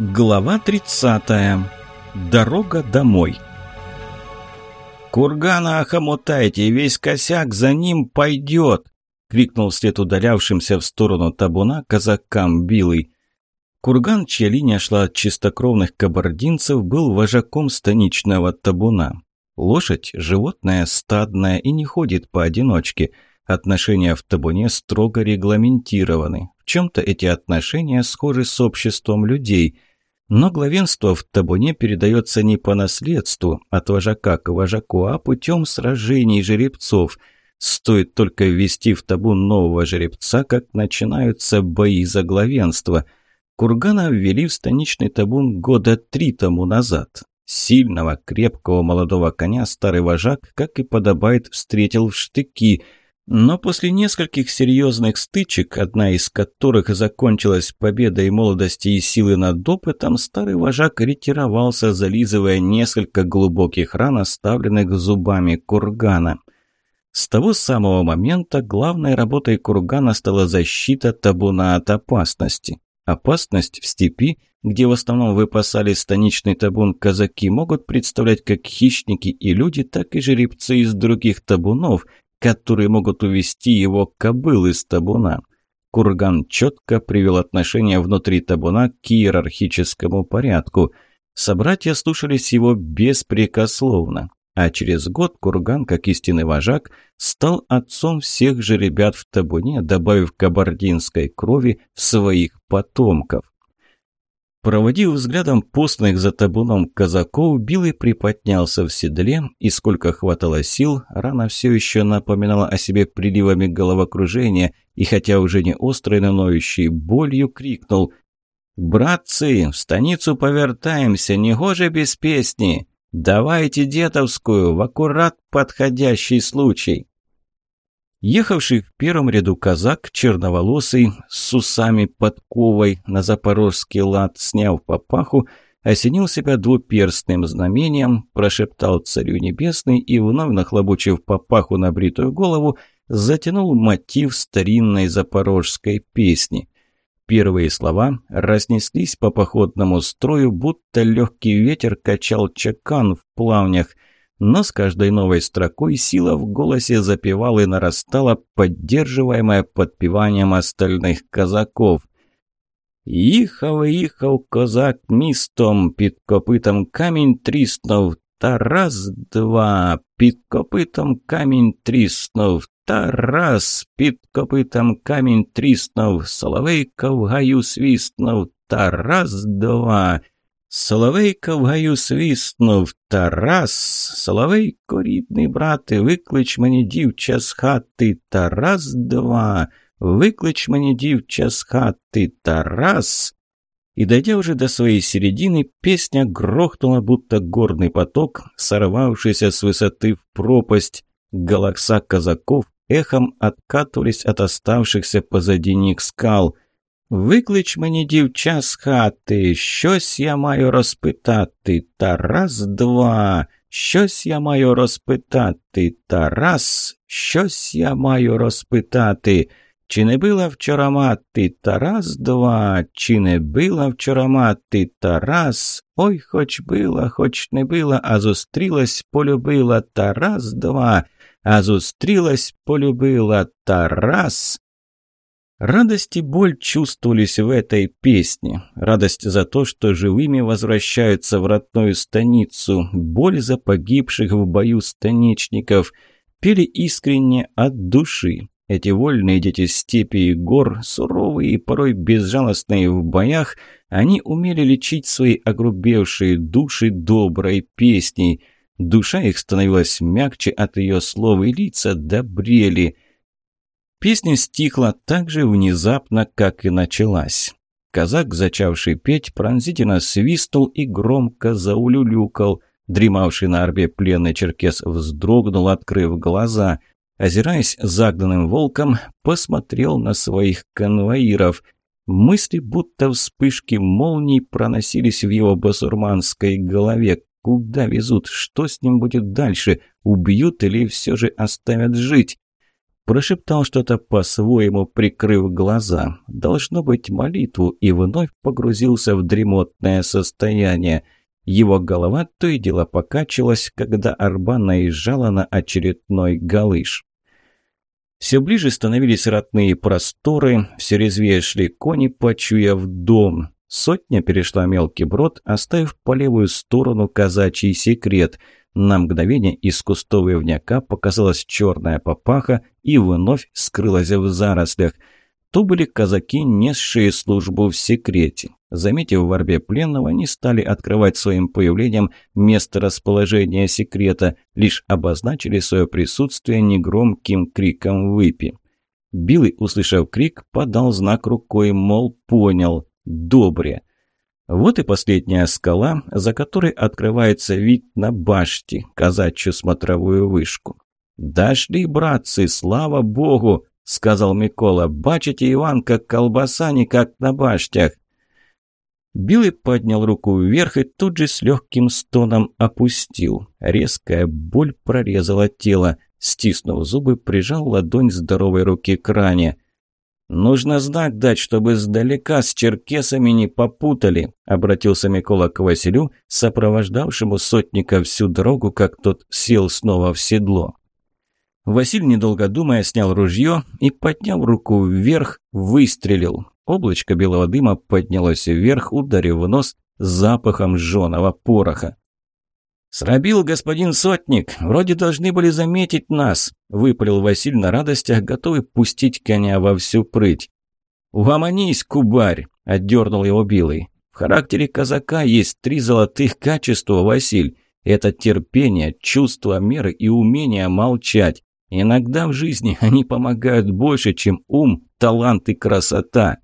Глава 30. Дорога домой. «Кургана охомотайте, весь косяк за ним пойдет!» — крикнул вслед удалявшимся в сторону табуна казакам Билый. Курган, чья линия шла от чистокровных кабардинцев, был вожаком станичного табуна. Лошадь – животное стадное и не ходит поодиночке. Отношения в табуне строго регламентированы. В чем-то эти отношения схожи с обществом людей – но главенство в табуне передается не по наследству от вожака к вожаку, а путем сражений жеребцов. Стоит только ввести в табун нового жеребца, как начинаются бои за главенство. Кургана ввели в станичный табун года три тому назад. Сильного, крепкого молодого коня старый вожак, как и подобает, встретил в штыки – но после нескольких серьезных стычек, одна из которых закончилась победой молодости и силы над опытом, старый вожак ретировался, зализывая несколько глубоких ран, оставленных зубами кургана. С того самого момента главной работой кургана стала защита табуна от опасности. Опасность в степи, где в основном выпасали станичный табун казаки, могут представлять как хищники и люди, так и жеребцы из других табунов – которые могут увести его кобыл из табуна. Курган четко привел отношения внутри табуна к иерархическому порядку. Собратья слушались его беспрекословно. А через год Курган, как истинный вожак, стал отцом всех же ребят в табуне, добавив кабардинской крови своих потомков. Проводив взглядом постных за табуном казаков, Билый приподнялся в седле, и сколько хватало сил, рана все еще напоминала о себе приливами головокружения, и хотя уже не острой, но ноющей болью, крикнул «Братцы, в станицу повертаемся, не гоже без песни! Давайте детовскую, в аккурат подходящий случай!» Ехавший в первом ряду казак, черноволосый, с усами подковой, на запорожский лад, сняв папаху, осенил себя двуперстным знамением, прошептал царю небесный и, вновь нахлобучив папаху на бритую голову, затянул мотив старинной запорожской песни. Первые слова разнеслись по походному строю, будто легкий ветер качал чакан в плавнях – но с каждой новой строкой сила в голосе запевала и нарастала, поддерживаемая подпеванием остальных казаков. «Їхав, їхав козак містом, під копитом камінь тріснув, та раз, два, під копитом камінь тріснув, та раз, під копитом камінь тріснув, соловейка в гаю свіснув, та раз, два». Соловейка в гаю свиснув Тарас, Соловейко, рідний брате, виклич мені дівча з хати, Тарас два, виклич мені дівча з хати, Тарас. И дойдя уже до своей середины, песня грохнула, будто горный поток, сорвавшийся с высоты в пропасть. Галакса казаков эхом откатывались от оставшихся позади них скал – Виклич мені дівча з хати, щось я маю розпитати, та раз, два, щось я маю розпитати, та раз, щось я маю розпитати. Чи не била вчора мати, та раз, два, чи не била вчора мати, та раз, ой, хоч била, хоч не била, а зустрілась, полюбила, та раз, два, а зустрілась, полюбила, та раз. Радость и боль чувствовались в этой песне. Радость за то, что живыми возвращаются в родную станицу. Боль за погибших в бою станичников. Пели искренне от души. Эти вольные дети степи и гор, суровые и порой безжалостные в боях, они умели лечить свои огрубевшие души доброй песней. Душа их становилась мягче от ее слов, и лица добрели – Песня стихла так же внезапно, как и началась. Казак, зачавший петь, пронзительно свистнул и громко заулюлюкал. Дремавший на орбе пленный черкес вздрогнул, открыв глаза. Озираясь загнанным волком, посмотрел на своих конвоиров. Мысли, будто вспышки молний, проносились в его басурманской голове. Куда везут? Что с ним будет дальше? Убьют или все же оставят жить? Прошептал что-то по-своему, прикрыв глаза. Должно быть молитву, и вновь погрузился в дремотное состояние. Его голова то и дело покачивалась, когда арба наезжала на очередной галыш. Все ближе становились родные просторы, все резвее шли кони, почуяв дом. Сотня перешла мелкий брод, оставив по левую сторону казачий секрет – на мгновение из кустов ивняка показалась черная папаха и вновь скрылась в зарослях. То были казаки, несшие службу в секрете. Заметив в орбе пленного, они стали открывать своим появлением место расположения секрета, лишь обозначили свое присутствие негромким криком «Выпи!». Билый, услышав крик, подал знак рукой, мол, понял, добре. Вот и последняя скала, за которой открывается вид на башти, казачью смотровую вышку. «Дошли, братцы, слава богу!» — сказал Микола. «Бачите, Иван, как колбаса, не как на баштях!» Билый поднял руку вверх и тут же с легким стоном опустил. Резкая боль прорезала тело. Стиснув зубы, прижал ладонь здоровой руки к ране. «Нужно знак дать, чтобы сдалека с черкесами не попутали», — обратился Микола к Василю, сопровождавшему сотника всю дорогу, как тот сел снова в седло. Василь, недолго думая, снял ружье и, подняв руку вверх, выстрелил. Облачко белого дыма поднялось вверх, ударив в нос запахом жженого пороха. «Срабил господин сотник, вроде должны были заметить нас», – выпалил Василь на радостях, готовый пустить коня во всю прыть. «Угомонись, кубарь!» – отдернул его Билый. «В характере казака есть три золотых качества, Василь. Это терпение, чувство меры и умение молчать. Иногда в жизни они помогают больше, чем ум, талант и красота».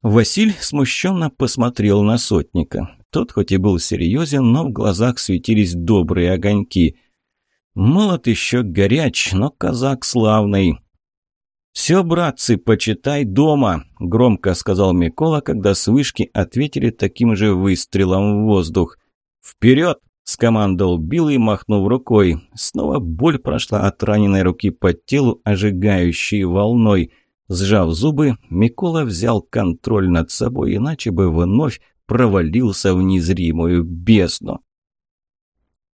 Василь смущенно посмотрел на сотника. Тот хоть и был серьезен, но в глазах светились добрые огоньки. Молот еще горяч, но казак славный. «Все, братцы, почитай дома», – громко сказал Микола, когда с вышки ответили таким же выстрелом в воздух. «Вперед!» – скомандовал Билл махнув рукой. Снова боль прошла от раненой руки по телу, ожигающей волной. Сжав зубы, Микола взял контроль над собой, иначе бы вновь провалился в незримую бездну.